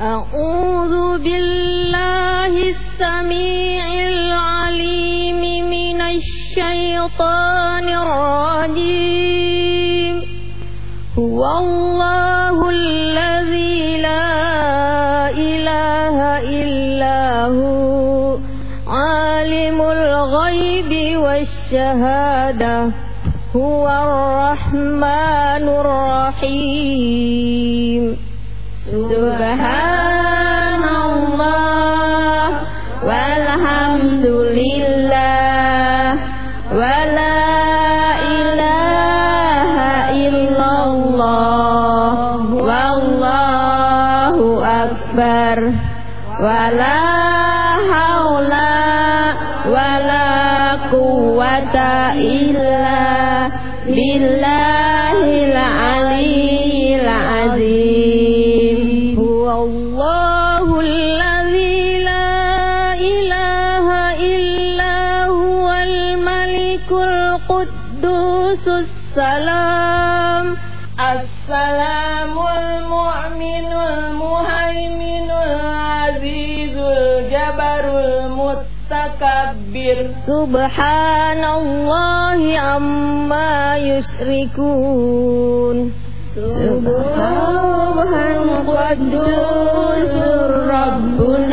أعوذ بالله السميع العليم من الشيطان الرجيم. هو الله الذي لا إله إلا هو عالم الغيب والشهادة هو الرحمن الرحيم. subhanallah walhamdulillah wala ilaha illallah wallahu akbar wala haula wala quwata illa Subhanallahi amma yusrikun Subhanallah amma yusrikun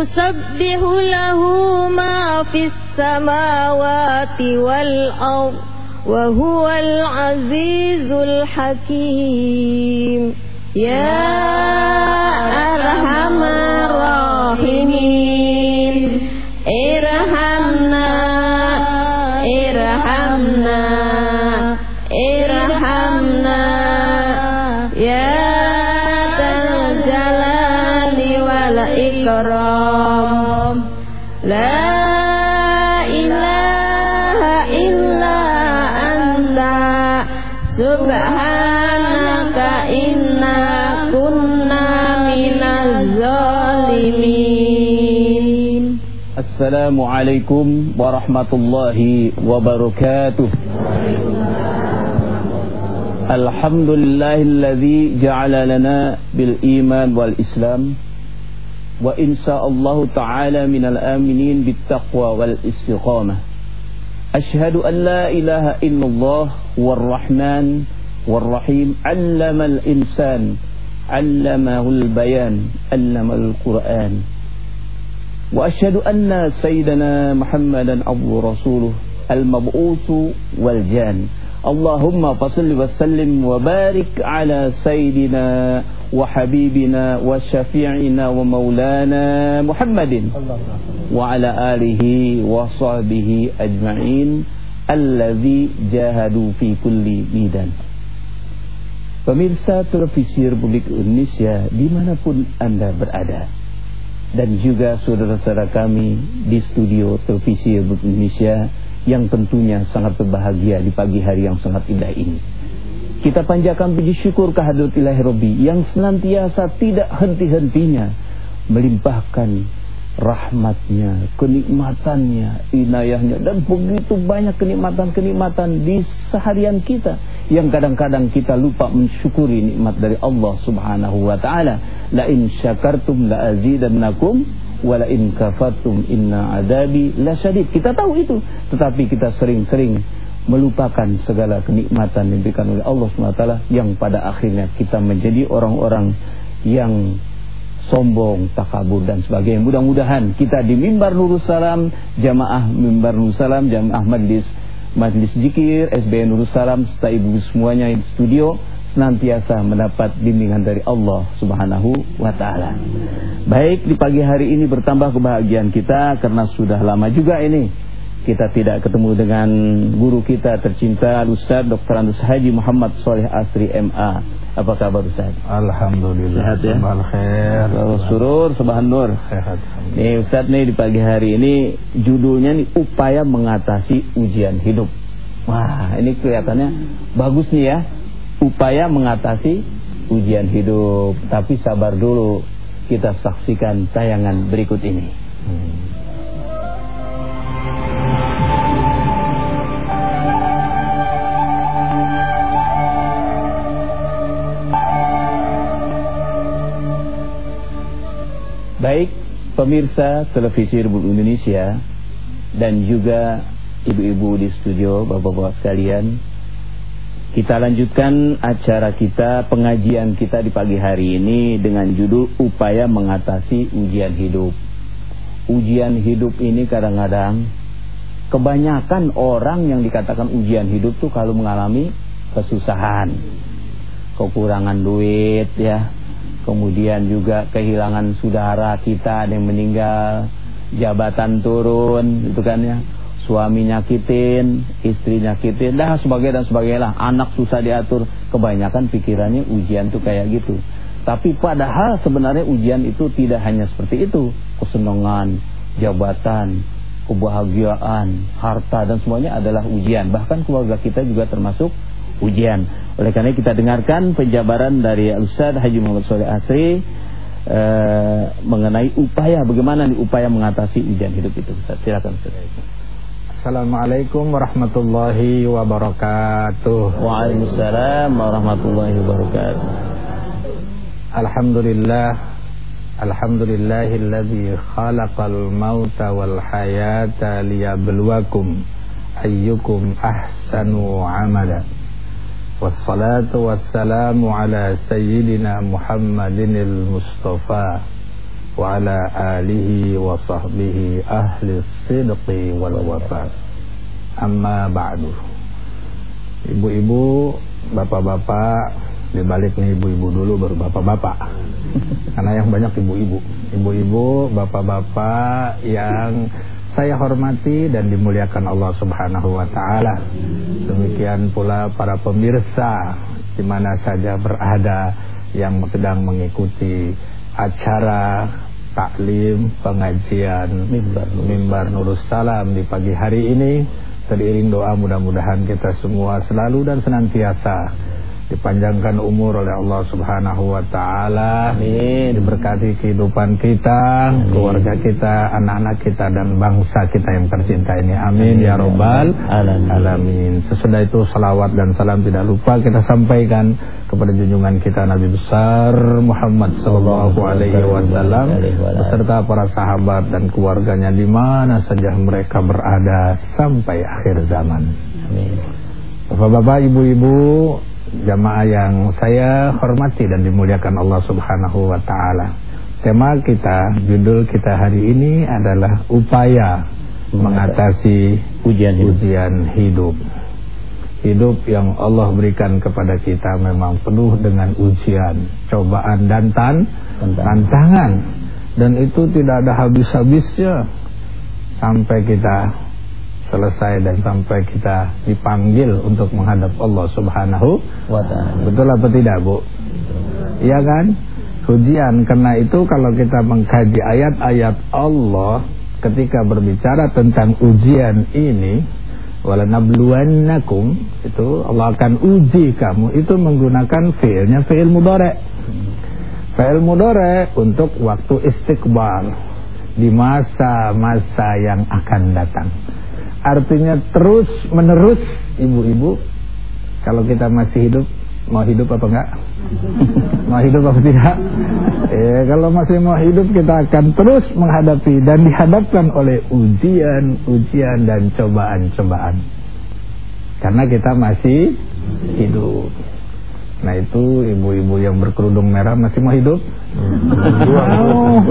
يسبح له ما في السماوات والأرض وهو العزيز الحكيم. يا أرحم الراحمين. السلام عليكم ورحمة الله وبركاته الحمد لله الذي جعل لنا بالإيمان والإسلام وإن شاء الله تعالى من الآمنين بالتقوى والاستقامة أشهد أن لا إله إلا الله والرحمن والرحيم علم الإنسان علمه البيان علم القرآن وأشهد أن سيدنا محمدا عبد رسوله المبعوث والجان. اللهم فصل وسلم وبارك على سيدنا وحبيبنا وشفيعنا ومولانا محمد وعلى آله وصحبه أجمعين الذي جاهدوا في كل ميدان. Pemirsa televisi Republik Indonesia dimanapun Anda berada Dan juga saudara-saudara kami di studio televisi Republik Indonesia Yang tentunya sangat berbahagia di pagi hari yang sangat indah ini. Kita panjatkan puji syukur kehadirat ilahi Rabbi Yang senantiasa tidak henti-hentinya Melimpahkan rahmatnya, kenikmatannya, inayahnya dan begitu banyak kenikmatan-kenikmatan di seharian kita yang kadang-kadang kita lupa mensyukuri nikmat dari Allah Subhanahu wa taala. La in syakartum la azidannakum wa la in kafartum inna adabi lasyadid. Kita tahu itu, tetapi kita sering-sering melupakan segala kenikmatan yang diberikan oleh Allah Subhanahu wa taala yang pada akhirnya kita menjadi orang-orang yang sombong, takabur dan sebagainya. Mudah-mudahan kita di mimbar Nurul Salam, jamaah mimbar Nurul Salam, jamaah majlis majlis zikir, SBN Nurul Salam serta ibu semuanya di studio senantiasa mendapat bimbingan dari Allah Subhanahu wa taala. Baik, di pagi hari ini bertambah kebahagiaan kita karena sudah lama juga ini kita tidak ketemu dengan guru kita tercinta Ustaz Dr. Andes Haji Muhammad Soleh Asri MA. Apa kabar Ustaz? Alhamdulillah. Sehat ya? Sabah khair. Surur, subhan nur. Sehat. Nih Ustaz nih di pagi hari ini judulnya nih upaya mengatasi ujian hidup. Wah, ini kelihatannya bagus nih ya. upaya mengatasi ujian hidup. Tapi sabar dulu, kita saksikan tayangan berikut ini. Hmm. Baik pemirsa televisi Republik Indonesia dan juga ibu-ibu di studio, bapak-bapak sekalian. Kita lanjutkan acara kita, pengajian kita di pagi hari ini dengan judul Upaya Mengatasi Ujian Hidup. Ujian hidup ini kadang-kadang kebanyakan orang yang dikatakan ujian hidup tuh kalau mengalami kesusahan, kekurangan duit ya, kemudian juga kehilangan saudara kita yang meninggal, jabatan turun, itu kan ya, suami nyakitin, istri nyakitin, dah sebagainya dan sebagainya lah, anak susah diatur, kebanyakan pikirannya ujian tuh kayak gitu. Tapi padahal sebenarnya ujian itu tidak hanya seperti itu, kesenangan, jabatan, kebahagiaan, harta dan semuanya adalah ujian. Bahkan keluarga kita juga termasuk ujian. Oleh karena kita dengarkan penjabaran dari Ustaz Haji Muhammad Soleh Asri uh, mengenai upaya bagaimana nih upaya mengatasi ujian hidup itu. Ustaz, silakan Ustaz. Assalamualaikum warahmatullahi wabarakatuh. Waalaikumsalam warahmatullahi wabarakatuh. Alhamdulillah Alhamdulillahilladzi khalaqal mauta wal hayata liyabluwakum ayyukum ahsanu amala. والصلاة والسلام على سيدنا محمد المصطفى وعلى آله وصحبه أهل الصدق والوفاء أما بعد Ibu-ibu, bapak-bapak, dibalik nih ibu-ibu dulu baru bapak-bapak. Karena yang banyak ibu-ibu. Ibu-ibu, bapak-bapak yang saya hormati dan dimuliakan Allah Subhanahu wa taala. Demikian pula para pemirsa di mana saja berada yang sedang mengikuti acara taklim pengajian mimbar, mimbar Nurus Salam di pagi hari ini teriring doa mudah-mudahan kita semua selalu dan senantiasa dipanjangkan umur oleh Allah Subhanahu wa taala. Amin. Diberkati kehidupan kita, Amin. keluarga kita, anak-anak kita dan bangsa kita yang tercinta ini. Amin, Amin ya robbal alamin. alamin. Sesudah itu salawat dan salam tidak lupa kita sampaikan kepada junjungan kita Nabi besar Muhammad sallallahu alaihi wasallam beserta para sahabat dan keluarganya di mana saja mereka berada sampai akhir zaman. Amin. Bapak-bapak, ibu-ibu, jamaah yang saya hormati dan dimuliakan Allah Subhanahu wa taala. Tema kita, judul kita hari ini adalah upaya mengatasi ujian hidup. ujian hidup. Hidup yang Allah berikan kepada kita memang penuh dengan ujian, cobaan dan tan tantangan. Dan itu tidak ada habis-habisnya sampai kita selesai dan sampai kita dipanggil untuk menghadap Allah Subhanahu wa taala. Betul apa tidak, Bu? Iya kan? Ujian karena itu kalau kita mengkaji ayat-ayat Allah ketika berbicara tentang ujian ini walanabluwannakum itu Allah akan uji kamu itu menggunakan fiilnya fiil mudhari. Fiil mudhari untuk waktu istiqbal di masa-masa yang akan datang. Artinya terus menerus ibu-ibu Kalau kita masih hidup Mau hidup apa enggak? mau hidup apa tidak? Ya, kalau masih mau hidup kita akan terus menghadapi Dan dihadapkan oleh ujian-ujian dan cobaan-cobaan Karena kita masih hidup Nah itu ibu-ibu yang berkerudung merah masih mau hidup? Oh,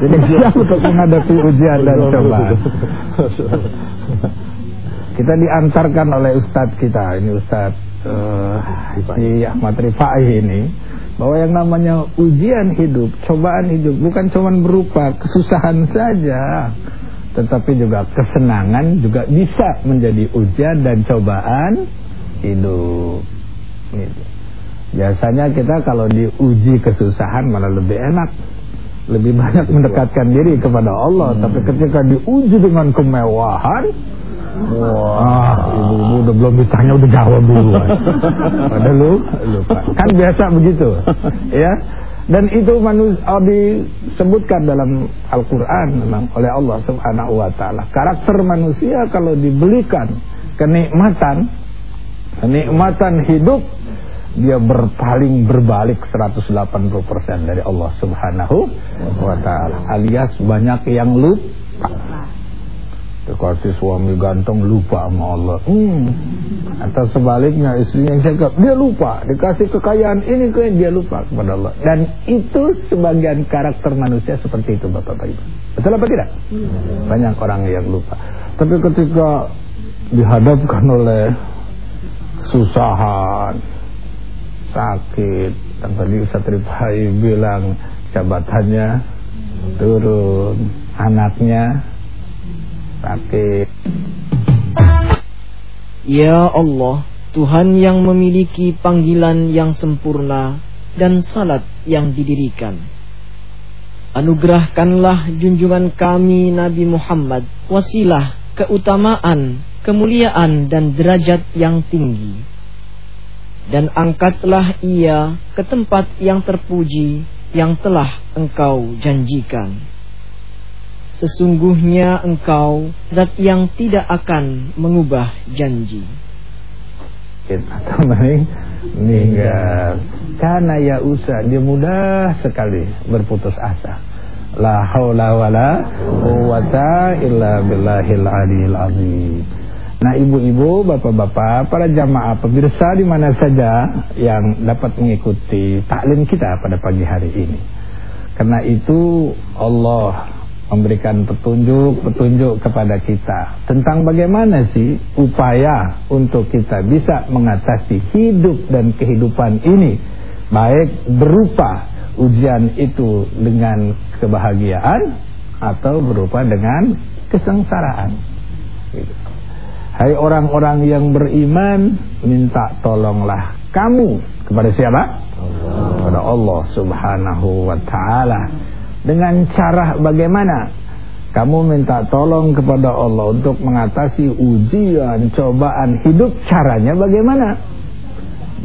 Jadi siap untuk menghadapi ujian dan cobaan. Kita diantarkan oleh ustadz kita, ini ustadz uh, si Ahmad Rifai ini, bahwa yang namanya ujian hidup, cobaan hidup, bukan cuma berupa kesusahan saja, tetapi juga kesenangan juga bisa menjadi ujian dan cobaan hidup. Gitu. Biasanya kita kalau diuji kesusahan malah lebih enak Lebih banyak mendekatkan diri kepada Allah hmm. Tapi ketika diuji dengan kemewahan Wah, ibu-ibu udah belum ditanya udah jawab duluan. Padahal lu lupa. Kan biasa begitu. Ya. Dan itu manusia oh, disebutkan dalam Al-Quran memang oleh Allah Subhanahu Wa Taala. Karakter manusia kalau dibelikan kenikmatan, kenikmatan hidup, dia berpaling berbalik 180% dari Allah Subhanahu Wa Taala. Alias banyak yang lupa. Dikasih suami ganteng lupa sama Allah hmm. Atau sebaliknya istrinya cakap Dia lupa Dikasih kekayaan ini ke dia lupa kepada Allah Dan itu sebagian karakter manusia seperti itu Bapak-Bapak Ibu Betul apa tidak? Banyak orang yang lupa Tapi ketika dihadapkan oleh Susahan Sakit Dan tadi Ustaz Rifai bilang Jabatannya turun Anaknya sakit. Ya Allah, Tuhan yang memiliki panggilan yang sempurna dan salat yang didirikan. Anugerahkanlah junjungan kami Nabi Muhammad wasilah keutamaan, kemuliaan dan derajat yang tinggi. Dan angkatlah ia ke tempat yang terpuji yang telah engkau janjikan. Sesungguhnya engkau zat yang tidak akan mengubah janji. Atau meninggal. Karena ya usah dia mudah sekali berputus asa. La haula wala quwata illa billahil aliyil azim. Nah ibu-ibu, bapak-bapak, para jamaah pemirsa di mana saja yang dapat mengikuti taklim kita pada pagi hari ini. Karena itu Allah memberikan petunjuk-petunjuk kepada kita tentang bagaimana sih upaya untuk kita bisa mengatasi hidup dan kehidupan ini baik berupa ujian itu dengan kebahagiaan atau berupa dengan kesengsaraan gitu. Hai orang-orang yang beriman minta tolonglah kamu kepada siapa? Allah. Kepada Allah subhanahu wa ta'ala dengan cara bagaimana? Kamu minta tolong kepada Allah untuk mengatasi ujian, cobaan hidup. Caranya bagaimana?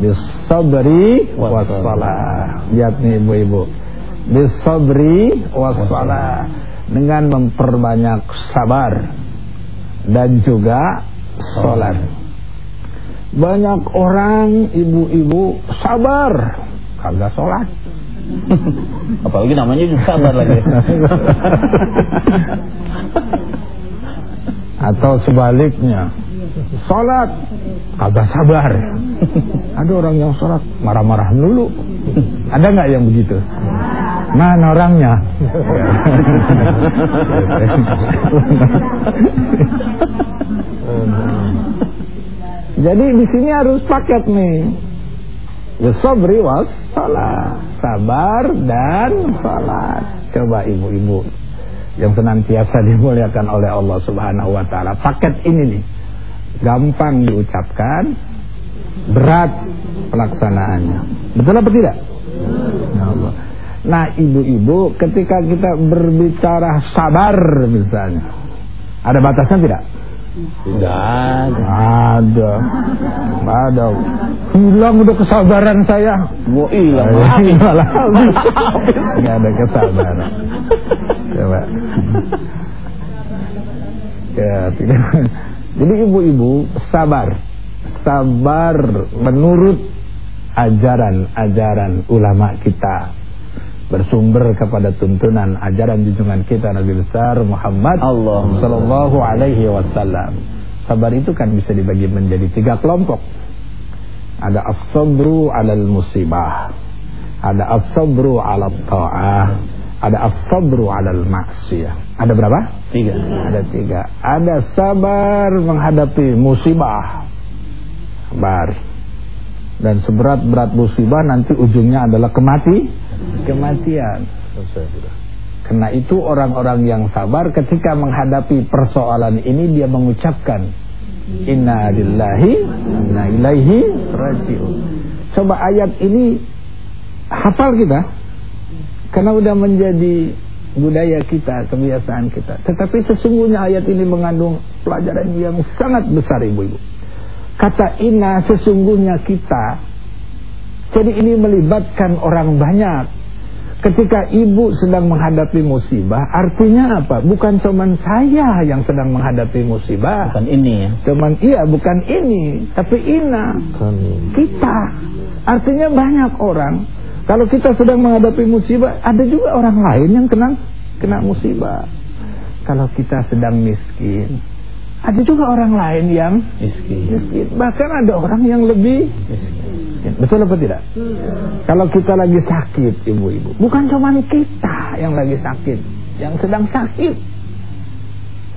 Bisabri wassalah. Lihat nih ibu-ibu. Bisabri wassalah. Dengan memperbanyak sabar. Dan juga sholat. Banyak orang ibu-ibu sabar. Kagak sholat Apalagi namanya juga sabar lagi. Atau sebaliknya, sholat kagak sabar. Ada orang yang sholat marah-marah dulu. Ada nggak yang begitu? Mana orangnya? Jadi di sini harus paket nih. Yusabri was salat. Sabar dan salat. Coba ibu-ibu yang senantiasa dimuliakan oleh Allah Subhanahu wa taala. Paket ini nih gampang diucapkan, berat pelaksanaannya. Betul apa tidak? Ya. Nah, ibu-ibu ketika kita berbicara sabar misalnya, ada batasnya tidak? Tidak ada. Ada. Ada. Hilang udah kesabaran saya. Mau hilang. Malah Enggak ada kesabaran. Coba. Ya, tidak. Jadi ibu-ibu sabar. Sabar menurut ajaran-ajaran ulama kita bersumber kepada tuntunan ajaran junjungan kita Nabi besar Muhammad Allah sallallahu alaihi wasallam. Sabar itu kan bisa dibagi menjadi tiga kelompok. Ada as-sabru 'alal musibah. Ada as-sabru 'ala ta'ah. Ada as-sabru 'alal maksiyah. Ada berapa? Tiga. Ada tiga. Ada sabar menghadapi musibah. Sabar. Dan seberat-berat musibah nanti ujungnya adalah kemati, kematian. Karena itu orang-orang yang sabar ketika menghadapi persoalan ini dia mengucapkan Inna lillahi inna ilaihi raji'un. Coba ayat ini hafal kita. Karena udah menjadi budaya kita, kebiasaan kita. Tetapi sesungguhnya ayat ini mengandung pelajaran yang sangat besar ibu-ibu. Kata inna sesungguhnya kita. Jadi ini melibatkan orang banyak. Ketika ibu sedang menghadapi musibah, artinya apa? Bukan cuma saya yang sedang menghadapi musibah. Bukan ini ya. Cuman iya, bukan ini, tapi ina. Kita. Artinya banyak orang. Kalau kita sedang menghadapi musibah, ada juga orang lain yang kena kena musibah. Kalau kita sedang miskin, ada juga orang lain yang Miskin. miskin. Bahkan ada orang yang lebih Betul apa tidak? Kalau kita lagi sakit ibu-ibu. Bukan cuma kita yang lagi sakit Yang sedang sakit.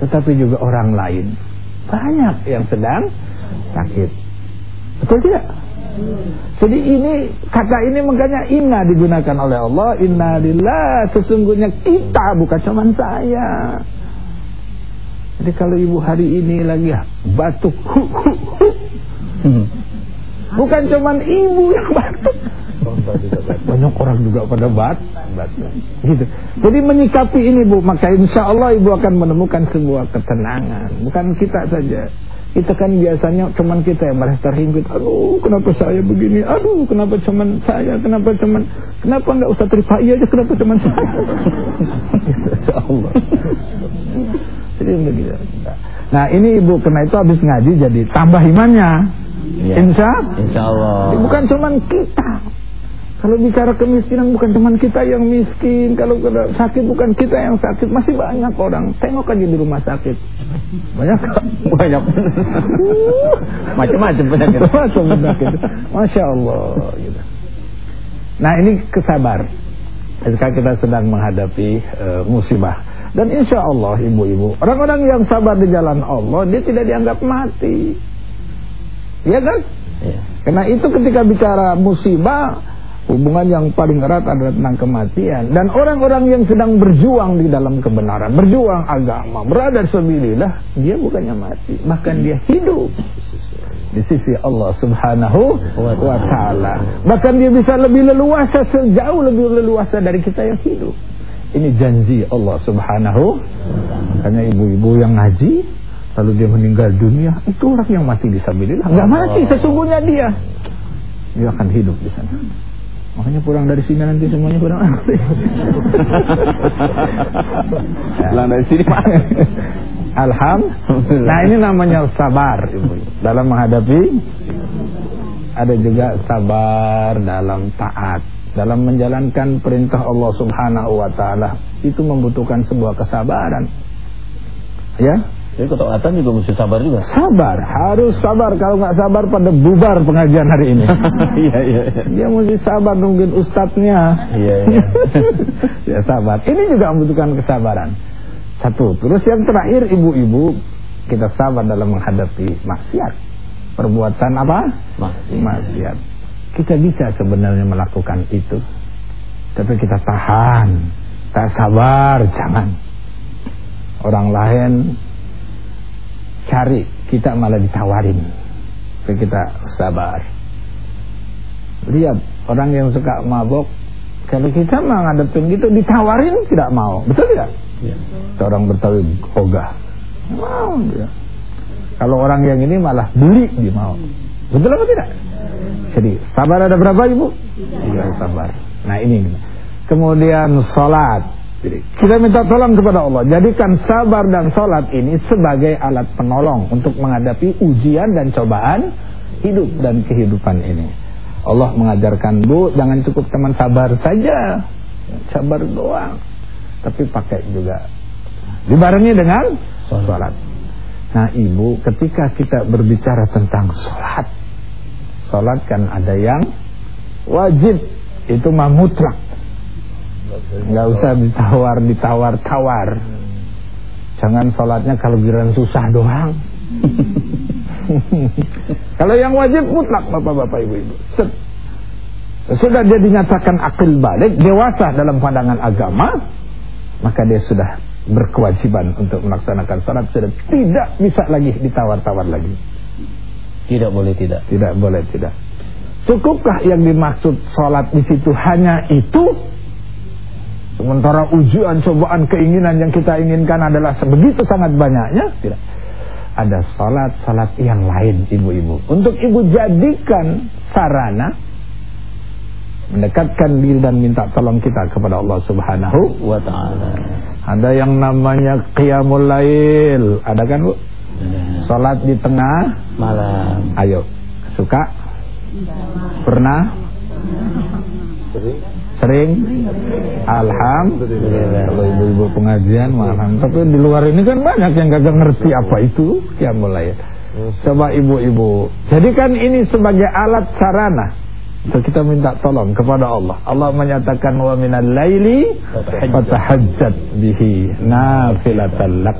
Tetapi juga orang lain. Banyak yang sedang sakit. Betul tidak? Jadi ini kata ini makanya inna digunakan oleh Allah Inna lillah sesungguhnya kita bukan cuma saya. Jadi kalau ibu hari ini lagi batuk hu, hu, hu, Bukan cuman ibu yang batuk. Banyak orang juga pada bat, batuk. Gitu. Jadi menyikapi ini bu, maka insya Allah ibu akan menemukan sebuah ketenangan. Bukan kita saja. Kita kan biasanya cuman kita yang merasa terhimpit. Aduh, kenapa saya begini? Aduh, kenapa cuman saya? Kenapa cuman? Kenapa nggak usah terima aja? Kenapa cuman saya? Insya Allah. Jadi begitu. Nah ini ibu kena itu habis ngaji jadi tambah imannya. Ya. Insya Insya Allah. Bukan cuman kita. Kalau bicara kemiskinan bukan cuman kita yang miskin. Kalau sakit bukan kita yang sakit. Masih banyak orang. Tengok aja di rumah sakit. Banyak Banyak. Macam-macam penyakit. Macam-macam penyakit. Masya Allah. Gitu. Nah ini kesabar. Ketika kita sedang menghadapi uh, musibah. Dan insya Allah ibu-ibu. Orang-orang yang sabar di jalan Allah. Dia tidak dianggap mati. Ya kan? Ya. Karena itu ketika bicara musibah Hubungan yang paling erat adalah tentang kematian. Dan orang-orang yang sedang berjuang di dalam kebenaran Berjuang agama Berada sebilillah Dia bukannya mati. Bahkan dia hidup. Di sisi Allah subhanahu wa ta'ala. Bahkan dia bisa lebih leluasa Sejauh lebih leluasa dari kita yang hidup. Ini janji Allah subhanahu Makanya ibu-ibu yang ngaji Lalu dia meninggal dunia Itu orang yang mati disabilillah Nggak mati sesungguhnya dia. Dia akan hidup di sana. Makanya pulang dari sini nanti semuanya pulang Pulang dari sini Pak. Alhamdulillah. Nah ini namanya sabar ibu. Dalam menghadapi Ada juga sabar dalam taat. Dalam menjalankan perintah Allah subhanahu wa ta'ala Itu membutuhkan sebuah kesabaran. Ya Jadi ketaatan juga mesti sabar juga. Sabar, harus sabar. Kalau nggak sabar pada bubar pengajian hari ini. Iya iya. iya. Dia mesti sabar nungguin ustadznya. Iya iya. ya sabar. Ini juga membutuhkan kesabaran. Satu. Terus yang terakhir ibu-ibu kita sabar dalam menghadapi maksiat. Perbuatan apa? Maksiat. Maksiat. Kita bisa sebenarnya melakukan itu. Tapi kita tahan. Tak sabar, jangan. Orang lain cari, kita malah ditawarin. Tapi kita sabar. Lihat orang yang suka mabok, kalau kita menghadapin gitu ditawarin tidak mau, betul tidak? Iya. Orang Betawi ogah, mau dia. Kalau orang yang ini malah beli dia mau, betul apa tidak? Jadi sabar ada berapa ibu? Tiga sabar. Nah ini. Kemudian sholat. Kita minta tolong kepada Allah. Jadikan sabar dan sholat ini sebagai alat penolong untuk menghadapi ujian dan cobaan hidup dan kehidupan ini. Allah mengajarkan bu, jangan cukup teman sabar saja, sabar doang, tapi pakai juga dibarengi dengan sholat. Nah ibu, ketika kita berbicara tentang sholat, sholat kan ada yang wajib, itu mah mutlak nggak usah ditawar ditawar tawar. Jangan sholatnya kalau giliran susah doang. Kalau yang wajib mutlak bapak-bapak ibu-ibu. Sudah dia dinyatakan akil balik dewasa dalam pandangan agama maka dia sudah berkewajiban untuk melaksanakan sholat. Sudah tidak bisa lagi ditawar-tawar lagi. Tidak boleh tidak. tidak boleh tidak. Cukupkah yang dimaksud sholat di situ hanya itu Sementara ujian, cobaan, keinginan yang kita inginkan adalah sebegitu sangat banyaknya, tidak. Ada salat-salat yang lain ibu-ibu. Untuk ibu jadikan sarana mendekatkan diri dan minta tolong kita kepada Allah Subhanahu wa taala. Ada yang namanya qiyamul lail, ada kan Bu? Salat di tengah malam. Ayo, suka? Pernah? Sering? Alhamdulillah. Ibu-ibu pengajian malam. Tapi di luar ini kan banyak yang gak ngerti apa itu ya mulai. Coba ibu-ibu, jadikan ini sebagai alat sarana. So kita minta tolong kepada Allah. Allah menyatakan wa minal laili fatahajjat bihi nafilatan lak.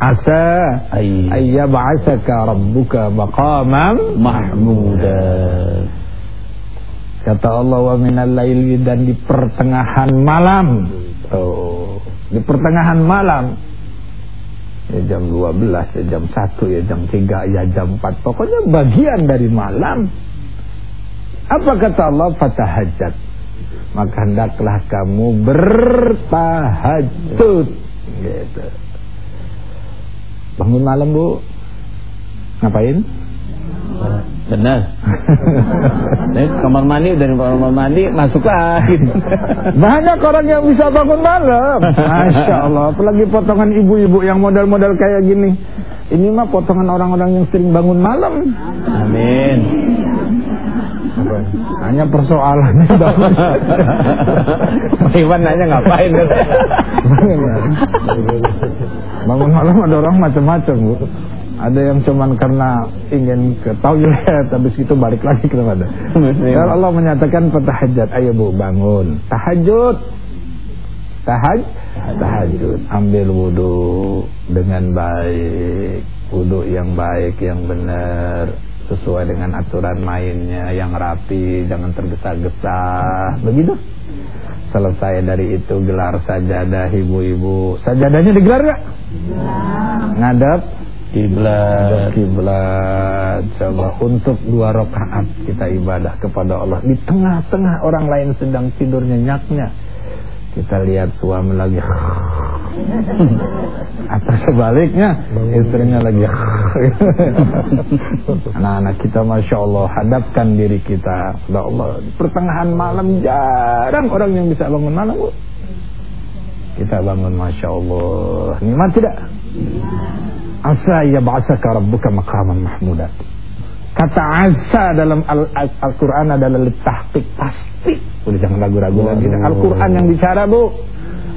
Asa ayyab'asaka rabbuka maqaman mahmuda. Kata Allah wa minal laili dan di pertengahan malam. Tuh, di pertengahan malam. Ya jam 12, ya jam 1, ya jam 3, ya jam 4. Pokoknya bagian dari malam. Apa kata Allah? Fatahajat. Maka hendaklah kamu bertahajud. Gitu. Bangun malam, Bu. Ngapain? Benar. Nih, kamar mandi dari kamar mandi masuk lagi. Banyak orang yang bisa bangun malam. Masya Allah. Apalagi potongan ibu-ibu yang model-model kayak gini. Ini mah potongan orang-orang yang sering bangun malam. Amin. Hanya persoalannya bangun. Iwan nanya ngapain bangun malam ada orang macam-macam, Bu. Ada yang cuman karena ingin ke toilet habis itu balik lagi ke tempat. Dan Allah menyatakan petahajat, ayo Bu bangun. Tahajud. Tahaj tahajud. Ambil wudhu dengan baik. Wudhu yang baik, yang benar sesuai dengan aturan mainnya yang rapi, jangan tergesa-gesa. Begitu. Selesai dari itu gelar sajadah ibu-ibu. Sajadahnya digelar gak? Ngadap kiblat kiblat. Coba untuk dua rakaat kita ibadah kepada Allah. Di tengah-tengah orang lain sedang tidur nyenyaknya kita lihat suami lagi. Atau sebaliknya istrinya lagi. Anak-anak kita masya Allah hadapkan diri kita. Kepada Allah pertengahan malam jarang orang yang bisa bangun malam kita bangun masya Allah. Nikmat tidak? Asa ya ba'asaka rabbuka maqaman mahmuda. Kata asa dalam Al-Quran adalah tahqiq pasti. Udah jangan ragu-ragu lagi. Al-Quran yang bicara bu.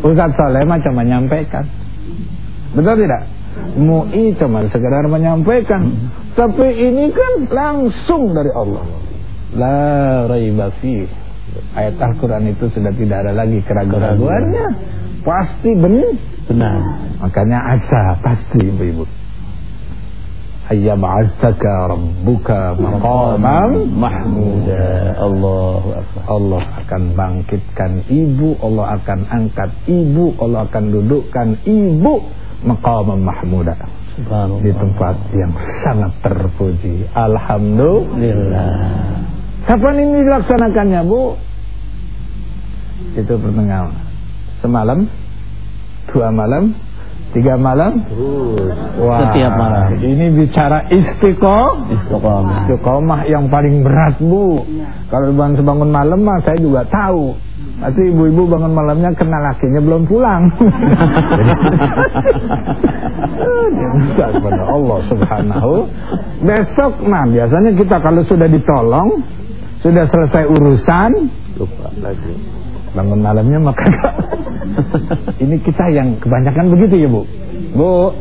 Ustaz Saleh cuma menyampaikan betul tidak? MUI cuma sekedar menyampaikan. Tapi ini kan langsung dari Allah. La raiba fi. Ayat Al-Quran itu sudah tidak ada lagi keraguan-raguannya pasti benar. Benar. Makanya asa pasti ibu-ibu. Ayyab'atsaka rabbuka maqaman mahmuda. Allahu akbar. Allah akan bangkitkan ibu Allah akan angkat ibu Allah akan dudukkan ibu maqaman mahmuda. Di tempat yang sangat terpuji. Alhamdulillah. Kapan ini dilaksanakannya Bu? Itu pertengahan semalam dua malam tiga malam. Wah, setiap malam. ini bicara istiqomah. Istiqomah. Istiqomah yang paling berat bu. Kalau bangun bangun malam mah saya juga tahu. Nanti ibu-ibu bangun malamnya kena lakinya belum pulang. Kepada Allah subhanahu. Besok, nah biasanya kita kalau sudah ditolong, sudah selesai urusan, lupa lagi. Bangun malamnya maka Ini kita yang kebanyakan begitu ya bu? Bu.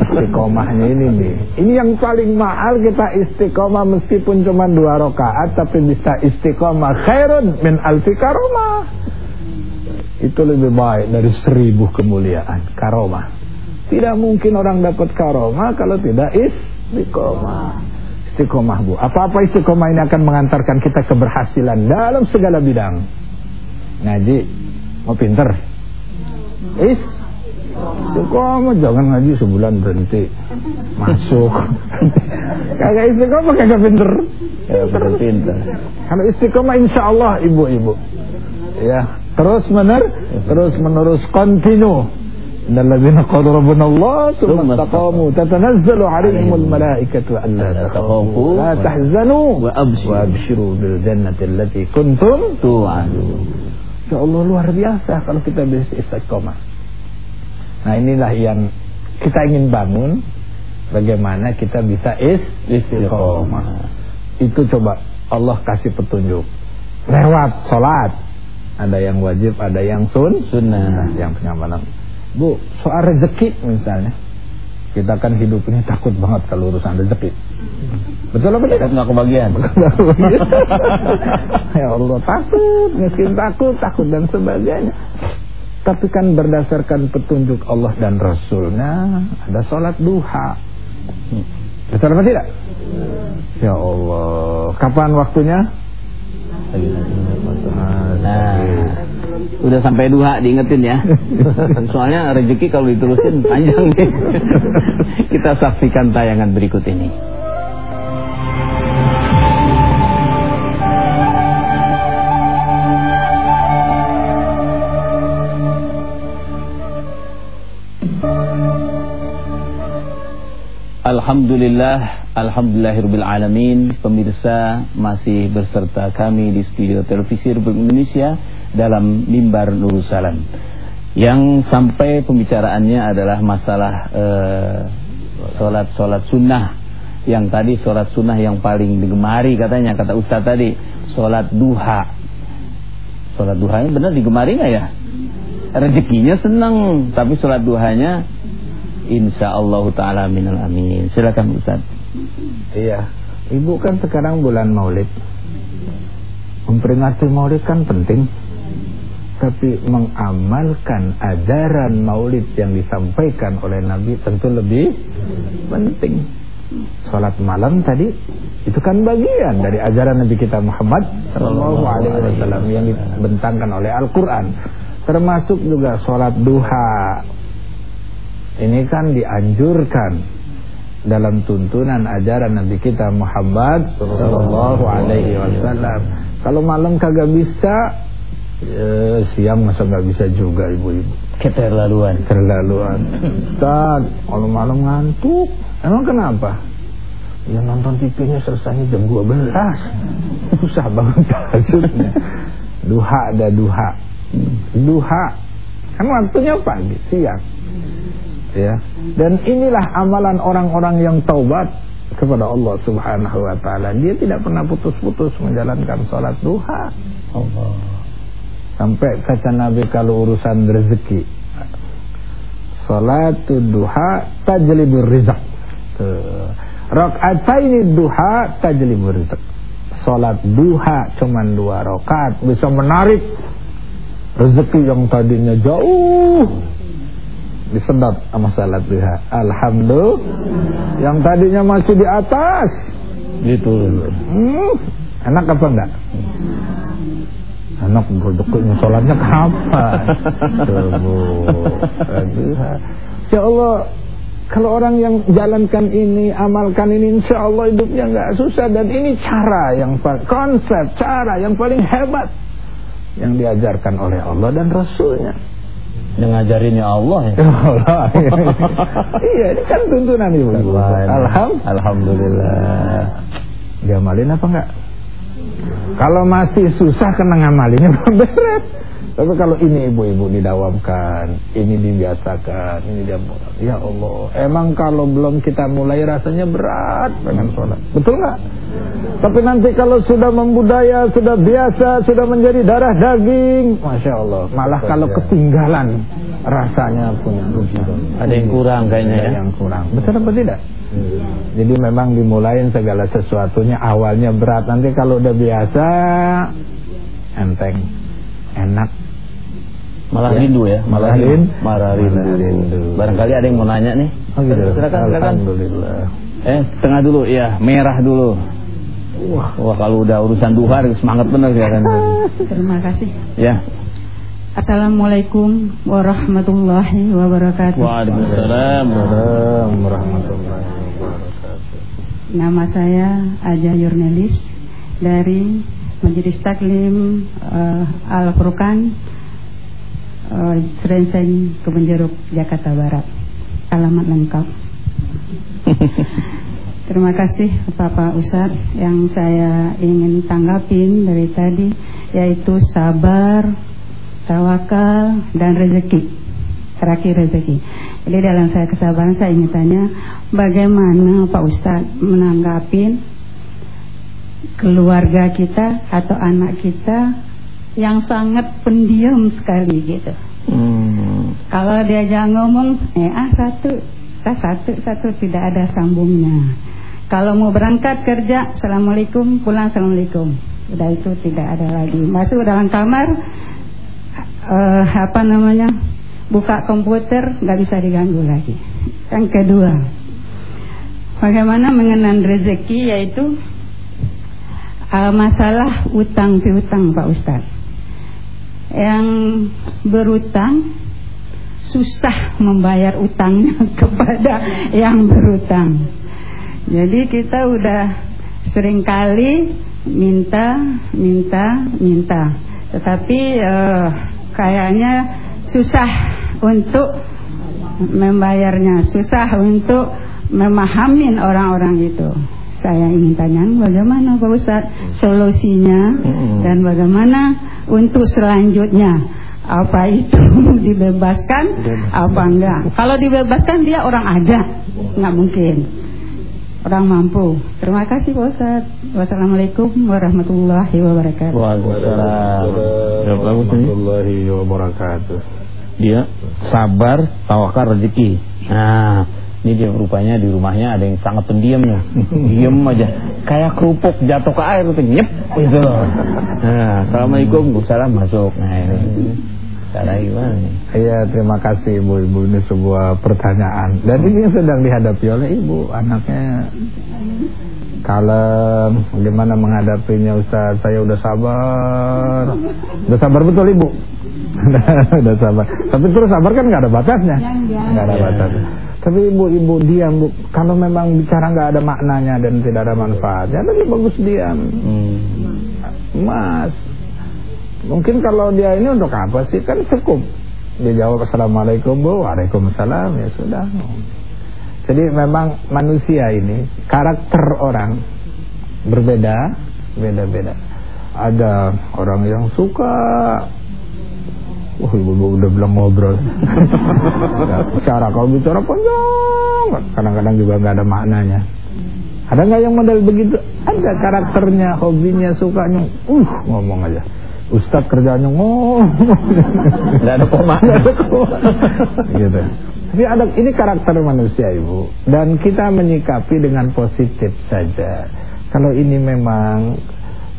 Istiqomahnya ini nih. Ini yang paling mahal kita istiqomah Meskipun cuma dua rakaat Tapi bisa istiqomah Khairun min alfi karomah Itu lebih baik dari seribu kemuliaan. Karomah Tidak mungkin orang dapat karomah Kalau tidak istiqomah istiqomah bu. Apa-apa istiqomah ini akan mengantarkan kita keberhasilan Dalam segala bidang. Ngaji. Mau pinter. Is Istiqomah. Jangan ngaji sebulan berhenti. Masuk. Kagak istiqomah kagak pinter. Ya pinter-pinter Kalau istiqomah insya Allah ibu-ibu. Ya, terus mener, terus menerus continue. Innalladzina qalu rabbuna Allah tsumma istaqamu. tatanazzalu 'alaihimul malaikatu alla takhafu la tahzanu wa abshiru. wa abshiru bil jannati allati kuntum Tu'adu. Ya Allah luar biasa kalau kita bisa istiqomah. Nah inilah yang kita ingin bangun Bagaimana kita bisa is istiqomah. Itu coba Allah kasih petunjuk. Lewat sholat. Ada yang wajib, ada yang sun Sunnah. Nah, Yang pengamalan Bu, soal rezeki misalnya Kita kan hidup ini takut banget kalau urusan rezeki Betul apa tidak? Nggak kebagian. ya Allah takut, miskin takut, takut dan sebagainya. Tapi kan berdasarkan petunjuk Allah dan Rasulnya ada sholat duha. Betul apa tidak? Ya Allah, kapan waktunya? Nah, udah sampai duha diingetin ya. Soalnya rezeki kalau diterusin panjang nih. Kita saksikan tayangan berikut ini. Alhamdulillah, Alhamdulillahirabbil alamin. Pemirsa masih beserta kami di studio televisi Republik Indonesia dalam Mimbar Salam. Yang sampai pembicaraannya adalah masalah eh, sholat-sholat sunnah. Yang tadi sholat sunnah yang paling digemari katanya kata Ustaz tadi sholat duha. Sholat duhanya benar digemari nggak ya? Rezekinya senang, tapi sholat duhanya Insya Allah Ta'ala minal amin Silakan Ustaz Iya, ibu kan sekarang bulan Maulid. Memperingati Maulid kan penting. Tapi mengamalkan ajaran Maulid yang disampaikan oleh Nabi tentu lebih penting. Salat malam tadi itu kan bagian dari ajaran Nabi kita Muhammad Sallallahu Alaihi Wasallam yang dibentangkan oleh Al-Quran. Termasuk juga salat duha. Ini kan dianjurkan dalam tuntunan ajaran Nabi kita Muhammad sallallahu alaihi wasallam. Kalau malam kagak bisa, ya, siang masa nggak bisa juga ibu-ibu. Keterlaluan Terlaluan. Ustaz, kalau malam ngantuk. Emang kenapa? Ya nonton TV-nya selesainya jam 12. Susah banget tahajudnya. Duha ada duha. Duha. Kan waktunya pagi, siang ya. Dan inilah amalan orang-orang yang taubat kepada Allah Subhanahu wa taala. Dia tidak pernah putus-putus menjalankan salat duha. Allah. Sampai kata Nabi kalau urusan rezeki salatu duha tajlibur rizq. Rakaataini duha tajlibur rizq. Salat duha cuman dua rakaat bisa menarik rezeki yang tadinya jauh disedot sama salat duha. Alhamdulillah. Yang tadinya masih di atas. Gitu Hmm, enak apa enggak? Enak rezekinya sholatnya kapan? Duha. Ya Allah, kalau orang yang jalankan ini, amalkan ini, insya Allah hidupnya nggak susah dan ini cara yang konsep, cara yang paling hebat yang diajarkan oleh Allah dan Rasulnya. Yang ngajarinnya Allah ya. Allah. iya, ini kan tuntunan ibu. Alham, Alhamdulillah. Diamalin apa enggak? Kalau masih susah kena ngamalinnya belum beres. Tapi kalau ini ibu-ibu didawamkan, ini dibiasakan, ini dia Ya Allah, emang kalau belum kita mulai rasanya berat dengan sholat. Betul nggak? Tapi nanti kalau sudah membudaya, sudah biasa, sudah menjadi darah daging, masya Allah. Malah kalau ketinggalan rasanya punya Ada yang kurang kayaknya Ada ya. yang kurang. Betul apa tidak? Jadi memang dimulain segala sesuatunya awalnya berat. Nanti kalau udah biasa enteng, enak. Malah Ya. rindu ya. Malah rin- Malah rindu. malah rindu. Barangkali ada yang mau nanya nih. Oh gitu. Silakan, silakan. Alhamdulillah. Eh, tengah dulu ya, merah dulu. Wah, Wah, kalau udah urusan duha semangat bener ya kan. Terima kasih. Ya. Assalamualaikum warahmatullahi wabarakatuh. Waalaikumsalam. Assalamualaikum warahmatullahi wabarakatuh. Nama saya Aja Yurnelis dari Majelis Taklim uh, Al Furqan uh, Serenseng Kebonjeruk Jakarta Barat. Alamat lengkap. Terima kasih Bapak Ustadz yang saya ingin tanggapin dari tadi yaitu sabar, tawakal dan rezeki. Terakhir rezeki. Jadi dalam saya kesabaran saya ingin tanya bagaimana Pak Ustadz menanggapin keluarga kita atau anak kita yang sangat pendiam sekali gitu. Hmm. Kalau jangan ngomong, eh ah satu, tak satu, satu tidak ada sambungnya. Kalau mau berangkat kerja, assalamualaikum, pulang assalamualaikum. Udah itu tidak ada lagi. Masuk dalam kamar, uh, apa namanya, buka komputer, nggak bisa diganggu lagi. Yang kedua, bagaimana mengenai rezeki yaitu uh, masalah utang piutang Pak Ustadz. Yang berutang susah membayar utangnya kepada yang berutang. Jadi kita udah sering kali minta, minta, minta. Tetapi uh, kayaknya susah untuk membayarnya, susah untuk memahamin orang-orang itu. Saya ingin tanya bagaimana Pak Ustadz solusinya dan bagaimana untuk selanjutnya apa itu dibebaskan apa enggak kalau dibebaskan dia orang ada nggak mungkin orang mampu. Terima kasih Pak Ustaz. Wassalamualaikum warahmatullahi wabarakatuh. Waalaikumsalam warahmatullahi wabarakatuh. Dia sabar, tawakal rezeki. Nah, ini dia rupanya di rumahnya ada yang sangat pendiam nih. Diam aja. Kayak kerupuk jatuh ke air itu nyep gitu. Nah, Assalamualaikum, Salam masuk. Nah, ini. Cara gimana nih? Iya terima kasih ibu-ibu ini sebuah pertanyaan. Dan ini yang sedang dihadapi oleh ibu anaknya. Kalem gimana menghadapinya Ustaz? Saya udah sabar. Udah sabar betul ibu? Udah sabar. Tapi terus sabar kan nggak ada batasnya? Nggak ada batas tapi ibu-ibu diam bu kalau memang bicara nggak ada maknanya dan tidak ada manfaatnya lebih bagus diam hmm. mas Mungkin kalau dia ini untuk apa sih kan cukup. Dia jawab Assalamualaikum Bu, Waalaikumsalam ya sudah. Jadi memang manusia ini karakter orang berbeda, beda-beda. Ada orang yang suka Wah, oh, ibu udah bilang ngobrol. Cara kalau bicara panjang, kadang-kadang juga nggak ada maknanya. Ada nggak yang model begitu? Ada karakternya, hobinya, sukanya. Uh, ngomong aja. Ustaz kerjanya ngomong. Tidak ada koma. ada koma. gitu. Tapi ada ini karakter manusia Ibu dan kita menyikapi dengan positif saja. Kalau ini memang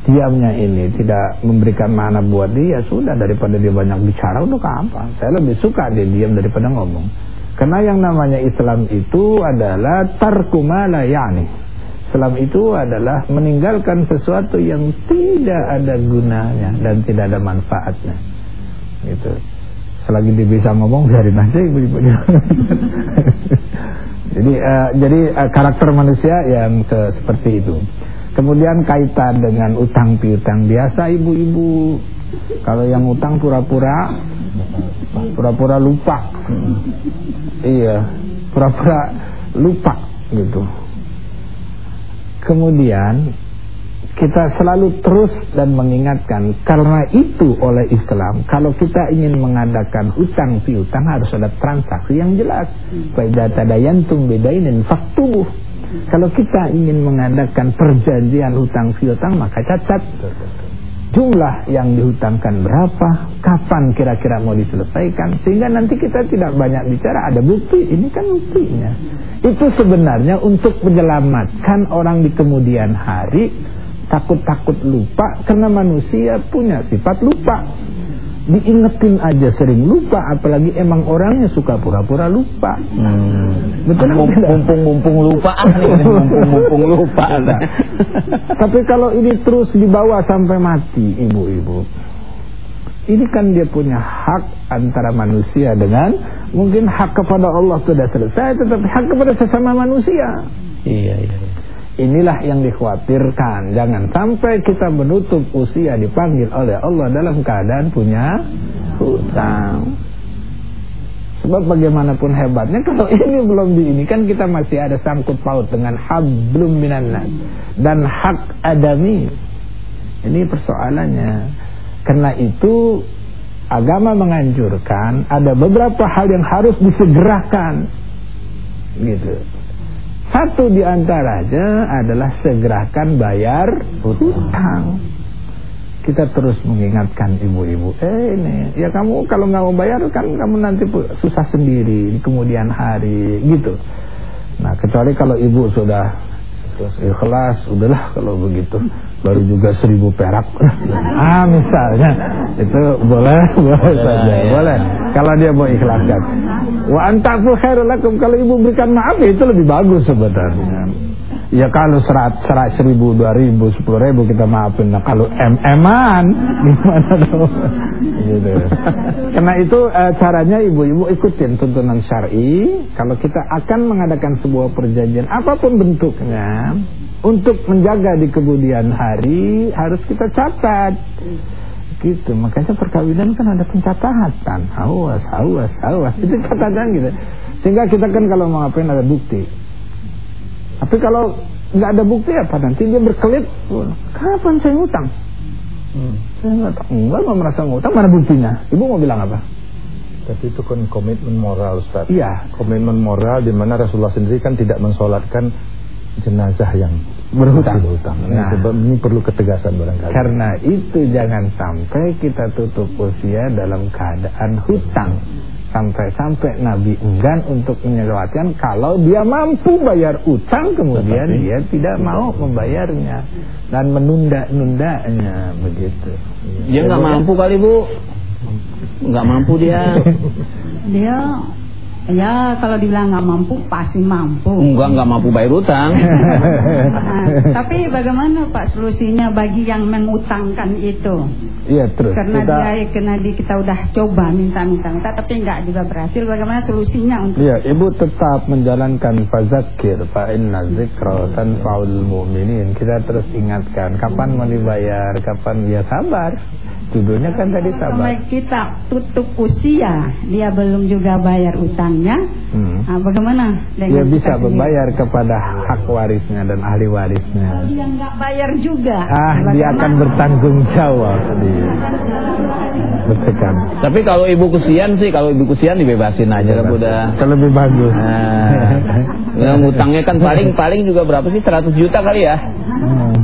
diamnya ini tidak memberikan makna buat dia sudah daripada dia banyak bicara untuk apa? Saya lebih suka dia diam daripada ngomong. Karena yang namanya Islam itu adalah tarkumala yani Islam itu adalah meninggalkan sesuatu yang tidak ada gunanya dan tidak ada manfaatnya. Gitu. Selagi dia bisa ngomong biarin aja ibu-ibu. jadi uh, jadi uh, karakter manusia yang se seperti itu. Kemudian kaitan dengan utang piutang biasa ibu-ibu. Kalau yang utang pura-pura pura-pura lupa. Iya, pura-pura lupa gitu Kemudian kita selalu terus dan mengingatkan karena itu oleh Islam kalau kita ingin mengadakan utang piutang harus ada transaksi yang jelas. Faidah tadayantum bedainin faktubuh. Kalau kita ingin mengadakan perjanjian utang piutang maka catat jumlah yang dihutangkan berapa, kapan kira-kira mau diselesaikan, sehingga nanti kita tidak banyak bicara, ada bukti, ini kan buktinya. Itu sebenarnya untuk menyelamatkan orang di kemudian hari, takut-takut lupa, karena manusia punya sifat lupa diingetin aja sering lupa apalagi emang orangnya suka pura-pura lupa. Hmm. betul mumpung-mumpung lupa ah mumpung-mumpung lupa. Tapi kalau ini terus dibawa sampai mati ibu-ibu ini kan dia punya hak antara manusia dengan mungkin hak kepada Allah sudah selesai tetapi hak kepada sesama manusia. Iya iya Inilah yang dikhawatirkan. Jangan sampai kita menutup usia dipanggil oleh Allah dalam keadaan punya hutang. Sebab bagaimanapun hebatnya kalau ini belum di ini kan kita masih ada sangkut paut dengan hablum minan nas dan hak adami. Ini persoalannya. Karena itu agama menganjurkan ada beberapa hal yang harus disegerakan. Gitu. Satu di antaranya adalah segerakan bayar hutang. Kita terus mengingatkan ibu-ibu, eh ini, ya kamu kalau nggak mau bayar kan kamu nanti susah sendiri di kemudian hari, gitu. Nah kecuali kalau ibu sudah ikhlas, udahlah kalau begitu. Baru juga seribu perak. Ah misalnya. Itu boleh boleh ya, saja ya. boleh. Kalau dia mau ikhlaskan. Wa antafu khairul lakum. Kalau ibu berikan maaf itu lebih bagus sebenarnya ya kalau serat serat seribu dua ribu sepuluh ribu kita maafin. Nah kalau em eman gimana dong? Gitu. Karena itu uh, caranya ibu-ibu ikutin tuntunan syari. Kalau kita akan mengadakan sebuah perjanjian apa pun bentuknya untuk menjaga di kemudian hari harus kita catat. Gitu. Makanya perkawinan kan ada pencatatan. Awas awas awas itu catatan gitu. Sehingga kita kan kalau mau ngapain ada bukti tapi kalau nggak ada bukti apa nanti dia berkelit kapan saya ngutang hmm. saya nggak tahu enggak mau merasa ngutang mana buktinya ibu mau bilang apa tapi itu kan komitmen moral Ustaz iya komitmen moral di mana Rasulullah sendiri kan tidak mensolatkan jenazah yang berhutang. berhutang. Nah, ini perlu ketegasan barangkali. Karena itu jangan sampai kita tutup usia dalam keadaan hutang. Sampai-sampai Nabi enggan untuk menyelewatkan kalau dia mampu bayar utang kemudian Tetapi, dia tidak mau membayarnya dan menunda-nundanya begitu. Dia nggak mampu kali Bu. Nggak mampu dia. dia Ya kalau dibilang nggak mampu pasti mampu. Enggak nggak mampu bayar utang. nah, tapi bagaimana Pak solusinya bagi yang mengutangkan itu? Iya terus. Karena kita, dia karena di, kita udah coba minta-minta minta tapi nggak juga berhasil. Bagaimana solusinya untuk? Iya ibu tetap menjalankan fazakir fa inna zikra tanfaul mu'minin. Kita terus ingatkan kapan mau dibayar, kapan dia sabar. Judulnya kan tadi sabar. Sampai kita tutup usia, dia belum juga bayar utangnya. Hmm. Nah, bagaimana? Dengan dia bisa membayar kepada hak warisnya dan ahli warisnya. Kalau dia nggak bayar juga. Ah, bagaimana? dia akan bertanggung jawab. Bersekan. Tapi kalau ibu kusian sih, kalau ibu kusian dibebasin aja lah udah. Kalau lebih bagus. Nah, yang utangnya kan paling paling juga berapa sih? 100 juta kali ya?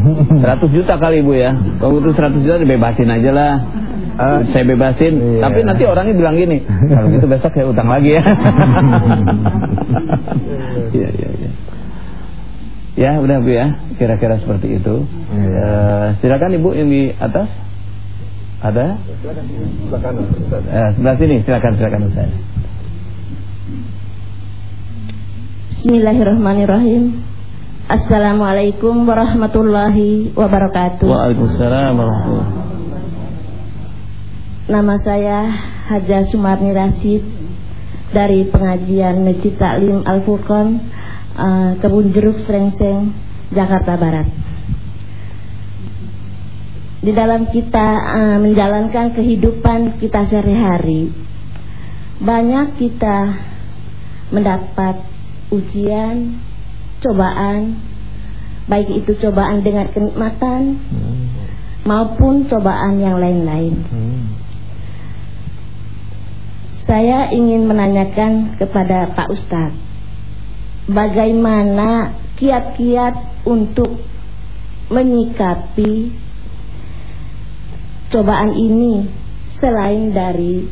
100 hmm. juta kali ibu ya. Kalau itu 100 juta dibebasin aja lah. Uh, saya bebasin, iya. tapi nanti orangnya bilang gini, kalau gitu besok saya utang lagi ya. Iya iya iya. Ya udah bu ya, kira-kira seperti itu. Uh, silakan ibu yang di atas. Ada? Silakan. Uh, sebelah sini, silakan silakan Ustaz. Bismillahirrahmanirrahim. Assalamualaikum warahmatullahi wabarakatuh. Waalaikumsalam warahmatullahi wabarakatuh. Nama saya Haja Sumarni Rasid dari pengajian Masjid Taklim Al Furqon uh, Kebun Jeruk Serengseng Jakarta Barat. Di dalam kita uh, menjalankan kehidupan kita sehari-hari banyak kita mendapat ujian, cobaan, baik itu cobaan dengan kenikmatan hmm. maupun cobaan yang lain-lain. Hmm. Saya ingin menanyakan kepada Pak Ustadz Bagaimana kiat-kiat untuk menyikapi cobaan ini Selain dari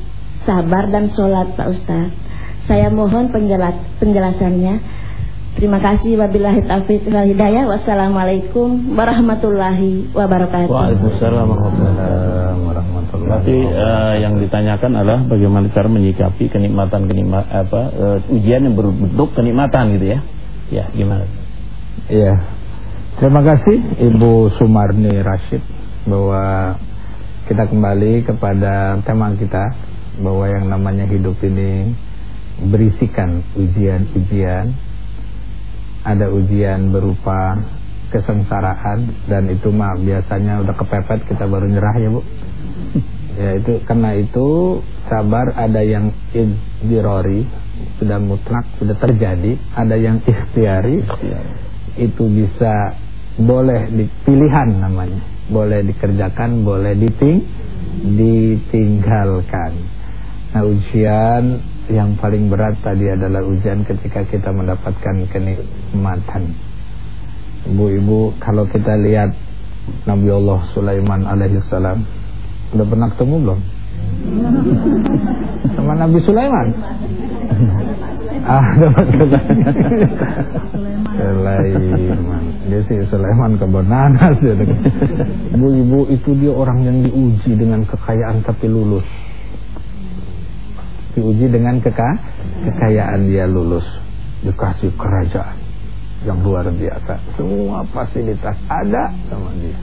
sabar dan sholat Pak Ustadz Saya mohon penjelas penjelasannya Terima kasih wabillahi taufiq wal hidayah. Wassalamualaikum warahmatullahi wabarakatuh. Waalaikumsalam warahmatullahi Berarti uh, yang ditanyakan adalah bagaimana cara menyikapi kenikmatan kenikmat apa uh, ujian yang berbentuk kenikmatan gitu ya. Ya, gimana? Iya. Terima kasih Ibu Sumarni Rashid bahwa kita kembali kepada tema kita bahwa yang namanya hidup ini berisikan ujian-ujian ada ujian berupa kesengsaraan dan itu mah biasanya udah kepepet kita baru nyerah ya Bu. Ya itu karena itu sabar ada yang dirori sudah mutlak sudah terjadi, ada yang ikhtiari. Itu bisa boleh dipilihan namanya, boleh dikerjakan, boleh diting ditinggalkan. Nah ujian yang paling berat tadi adalah ujian ketika kita mendapatkan kenikmatan. Ibu-ibu kalau kita lihat Nabi Allah Sulaiman alaihissalam Udah pernah ketemu belum? Sama Nabi Sulaiman? ah, Nabi Sulaiman. Dia sih Sulaiman kebonanas. Ibu-ibu itu dia orang yang diuji dengan kekayaan tapi lulus. Diuji dengan keka kekayaan dia lulus. Dikasih kerajaan yang luar biasa. Semua fasilitas ada sama dia.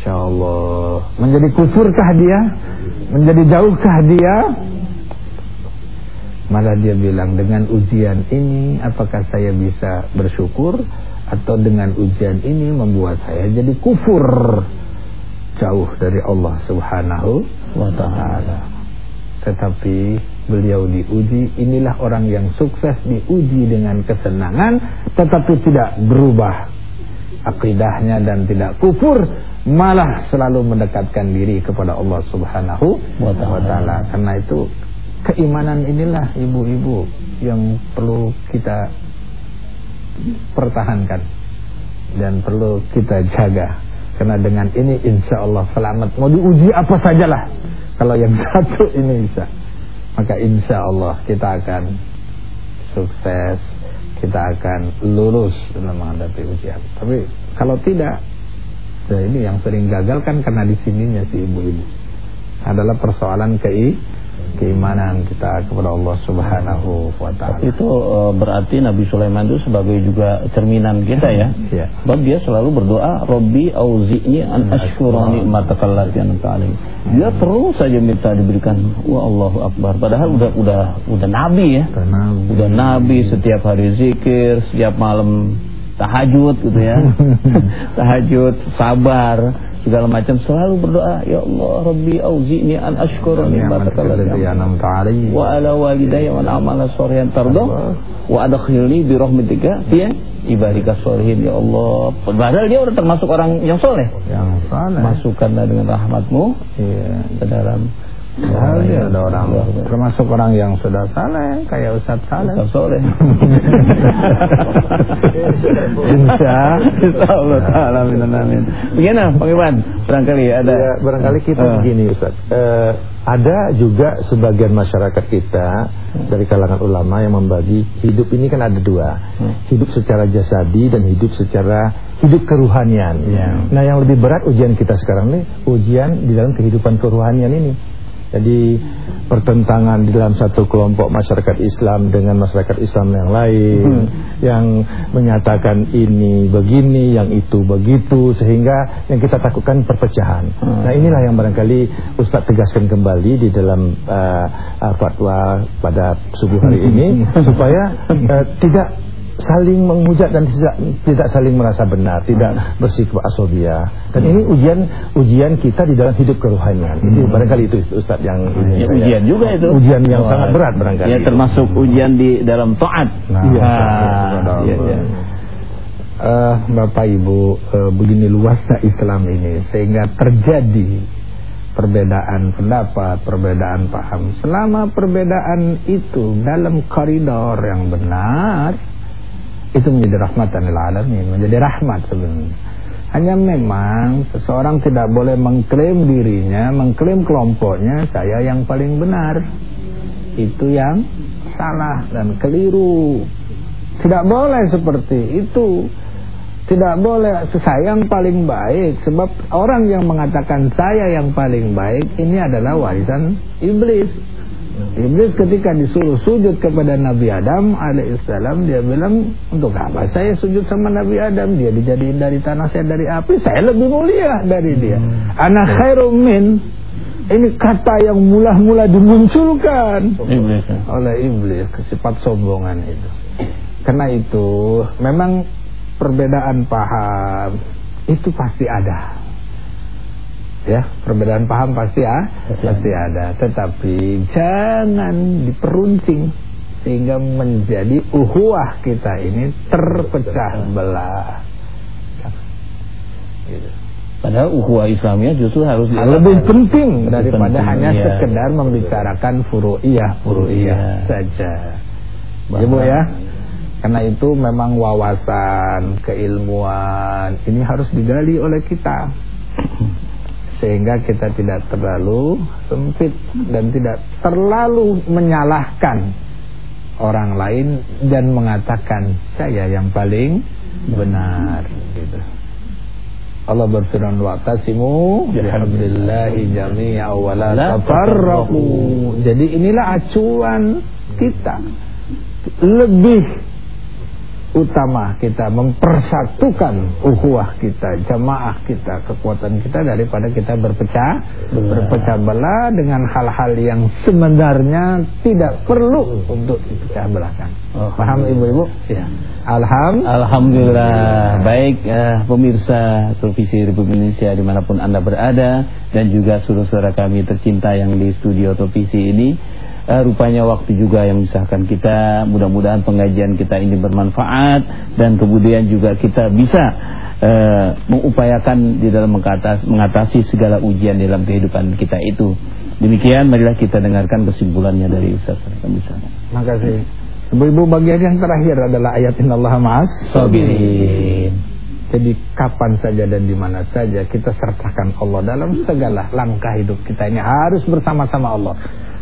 Insya Allah Menjadi kufurkah dia Menjadi jauhkah dia Malah dia bilang Dengan ujian ini Apakah saya bisa bersyukur Atau dengan ujian ini Membuat saya jadi kufur Jauh dari Allah subhanahu wa ta'ala Tetapi beliau diuji Inilah orang yang sukses diuji dengan kesenangan Tetapi tidak berubah Akidahnya dan tidak kufur malah selalu mendekatkan diri kepada Allah Subhanahu wa taala. Karena itu keimanan inilah ibu-ibu yang perlu kita pertahankan dan perlu kita jaga. Karena dengan ini insya Allah selamat. Mau diuji apa sajalah. Kalau yang satu ini bisa. Maka insya Allah kita akan sukses. Kita akan lulus dalam menghadapi ujian. Tapi kalau tidak Nah ini yang sering gagal kan karena di sininya si ibu-ibu adalah persoalan kei keimanan kita kepada Allah Subhanahu wa taala. Itu uh, berarti Nabi Sulaiman itu sebagai juga cerminan kita ya. ya. Sebab dia selalu berdoa, "Robbi auzi'ni an ashkura nikmataka allati an'amta Dia terus saja minta diberikan wa Allahu akbar. Padahal udah udah udah nabi ya. Udah nabi. Udah nabi setiap hari zikir, setiap malam tahajud gitu ya tahajud sabar segala macam selalu berdoa ya Allah Rabbi auzi'ni an ashkura ni'mataka allati an'amta alayya wa ala walidayya wa amala salihan tardah wa adkhilni bi rahmatika fi ibadika sholihin ya Allah padahal dia udah termasuk orang yang soleh. Yang soleh. Masukkanlah dengan rahmatmu iya. ke dalam Ya, ya, ada orang termasuk orang yang sudah saleh kayak Ustaz Saleh. Ustaz Saleh. Insya Allah taala amin. Bagaimana Pak Iwan? Barangkali ada ya, barangkali kita uh. begini Ustaz. Uh, ada juga sebagian masyarakat kita dari kalangan ulama yang membagi hidup ini kan ada dua. Hidup secara jasadi dan hidup secara hidup keruhanian. Yeah. Nah, yang lebih berat ujian kita sekarang ini ujian di dalam kehidupan keruhanian ini. Jadi pertentangan di dalam satu kelompok masyarakat Islam dengan masyarakat Islam yang lain hmm. yang menyatakan ini begini, yang itu begitu sehingga yang kita takutkan perpecahan. Hmm. Nah, inilah yang barangkali Ustaz tegaskan kembali di dalam uh, uh, fatwa pada subuh hari ini supaya uh, tidak saling menghujat dan tidak, tidak saling merasa benar, tidak bersikap asobia. Dan ini ujian ujian kita di dalam hidup kerohanian. Itu hmm. barangkali itu Ustaz yang ini ya, ujian juga itu. Ujian yang oh, sangat berat barangkali. Ya termasuk ujian di dalam taat. Nah, iya, ah, iya, iya. Uh, Bapak Ibu uh, begini luasnya Islam ini sehingga terjadi perbedaan pendapat, perbedaan paham. Selama perbedaan itu dalam koridor yang benar, itu menjadi rahmatan lil alamin, menjadi rahmat sebenarnya. Hanya memang seseorang tidak boleh mengklaim dirinya, mengklaim kelompoknya saya yang paling benar. Itu yang salah dan keliru. Tidak boleh seperti itu. Tidak boleh saya yang paling baik sebab orang yang mengatakan saya yang paling baik ini adalah warisan iblis. Iblis ketika disuruh sujud kepada Nabi Adam alaihissalam dia bilang untuk apa saya sujud sama Nabi Adam dia dijadiin dari tanah saya dari api saya lebih mulia dari dia. Hmm. Anak khairum min ini kata yang mula-mula dimunculkan iblis. oleh iblis sifat sombongan itu. Karena itu memang perbedaan paham itu pasti ada. Ya, perbedaan paham pasti ya, pasti, pasti ada. Tetapi jangan diperuncing sehingga menjadi uhuwah kita ini terpecah belah. Gitu. Padahal ukhuwah Islamiyah justru harus lebih penting daripada penting, hanya ya. sekedar membicarakan furu'iyah furu'iyah ya. saja. Ya Bu ya. Karena itu memang wawasan, keilmuan ini harus digali oleh kita. Sehingga kita tidak terlalu sempit dan tidak terlalu menyalahkan orang lain dan mengatakan saya yang paling benar gitu. Allah berfirman wa'tasimu bihablillahi jami'a wa la tafarraqu. Jadi inilah acuan kita. Lebih utama kita mempersatukan ukhuwah kita, jamaah kita, kekuatan kita daripada kita berpecah belah. berpecah belah dengan hal-hal yang sebenarnya tidak perlu untuk dipecah belahkan. Oh, Paham ibu-ibu? Ya. Alham Alhamdulillah. Baik uh, pemirsa televisi Republik Indonesia di mana pun anda berada dan juga saudara-saudara kami tercinta yang di studio televisi ini uh, rupanya waktu juga yang memisahkan kita. Mudah-mudahan pengajian kita ini bermanfaat dan kemudian juga kita bisa uh, mengupayakan di dalam mengatasi, mengatasi segala ujian dalam kehidupan kita itu. Demikian marilah kita dengarkan kesimpulannya dari Ustaz Terima kasih. Ibu-ibu bagian yang terakhir adalah ayat Allah ma'as sabirin. Jadi kapan saja dan di mana saja kita sertakan Allah dalam segala langkah hidup kita ini harus bersama-sama Allah.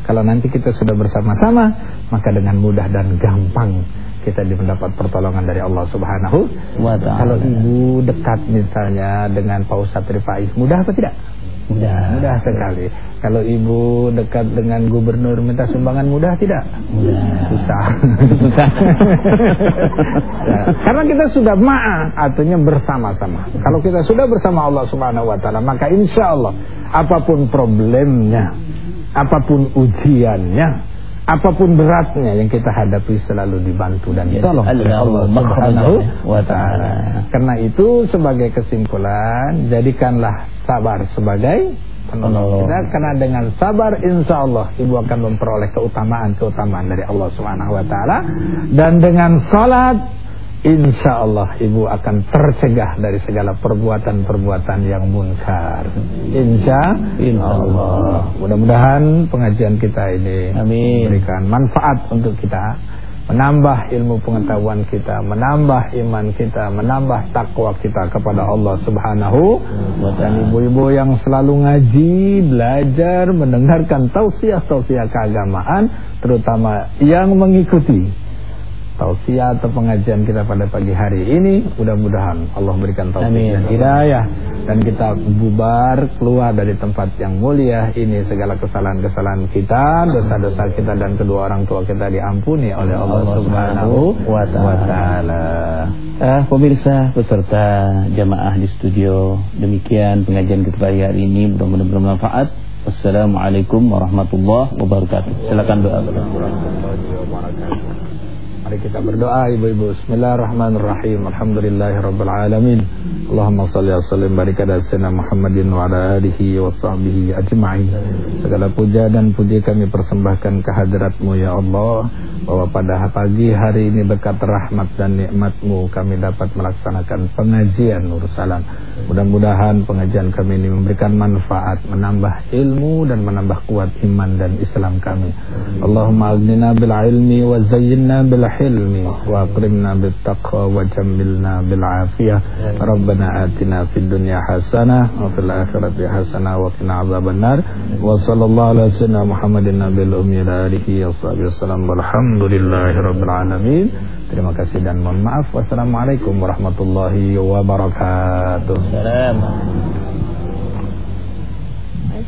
Kalau nanti kita sudah bersama-sama, maka dengan mudah dan gampang kita mendapat pertolongan dari Allah Subhanahu wa taala. Kalau ibu dekat misalnya dengan Pak Ustadz Rifai, mudah apa tidak? Mudah. Mudah sekali. Kalau ibu dekat dengan gubernur minta sumbangan mudah tidak? Mudah. Susah. Susah. karena kita sudah ma'a artinya bersama-sama. Kalau kita sudah bersama Allah Subhanahu wa taala, maka insya Allah apa pun problemnya apa pun ujiannya, apa pun beratnya yang kita hadapi selalu dibantu dan ditolong ya, oleh Allah Subhanahu wa taala. Karena itu sebagai kesimpulan jadikanlah sabar sebagai penolong. kita. Karena dengan sabar insya Allah ibu akan memperoleh keutamaan-keutamaan dari Allah Subhanahu wa taala. Dan dengan salat Insya Allah ibu akan tercegah dari segala perbuatan-perbuatan yang munkar. Insya, Allah. Mudah-mudahan pengajian kita ini Amin. memberikan manfaat untuk kita, menambah ilmu pengetahuan kita, menambah iman kita, menambah takwa kita kepada Allah Subhanahu dan ibu-ibu yang selalu ngaji, belajar, mendengarkan tausiah-tausiah keagamaan, terutama yang mengikuti tausiah atau pengajian kita pada pagi hari ini mudah-mudahan Allah berikan taufik dan hidayah dan kita bubar keluar dari tempat yang mulia ini segala kesalahan-kesalahan kita dosa-dosa kita dan kedua orang tua kita diampuni oleh Allah, Allah Subhanahu wa taala. Eh, pemirsa peserta jamaah di studio demikian pengajian kita pagi hari ini mudah-mudahan bermanfaat. Assalamualaikum warahmatullahi wabarakatuh. Silakan doa. Mari kita berdoa ibu-ibu. Bismillahirrahmanirrahim. Alhamdulillahirabbil alamin. Allahumma shalli wa sallim barik ala sayyidina Muhammadin wa ala alihi wa sahbihi ajma'in. Segala puja dan puji kami persembahkan kehadiratmu ya Allah bahwa pada pagi hari ini berkat rahmat dan nikmatmu kami dapat melaksanakan pengajian Nur Salam. Mudah-mudahan pengajian kami ini memberikan manfaat, menambah ilmu dan menambah kuat iman dan Islam kami. Allahumma aghnina bil ilmi wa zayyinna bil الحلم وأكرمنا بالتقوى وجملنا بالعافية ربنا آتنا في الدنيا حسنة وفي الآخرة حسنة وقنا عذاب النار وصلى الله على سيدنا محمد النبي الأمي آله وصحبه وسلم والحمد لله رب العالمين Terima kasih dan mohon maaf. Wassalamualaikum warahmatullahi wabarakatuh.